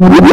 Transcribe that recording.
What?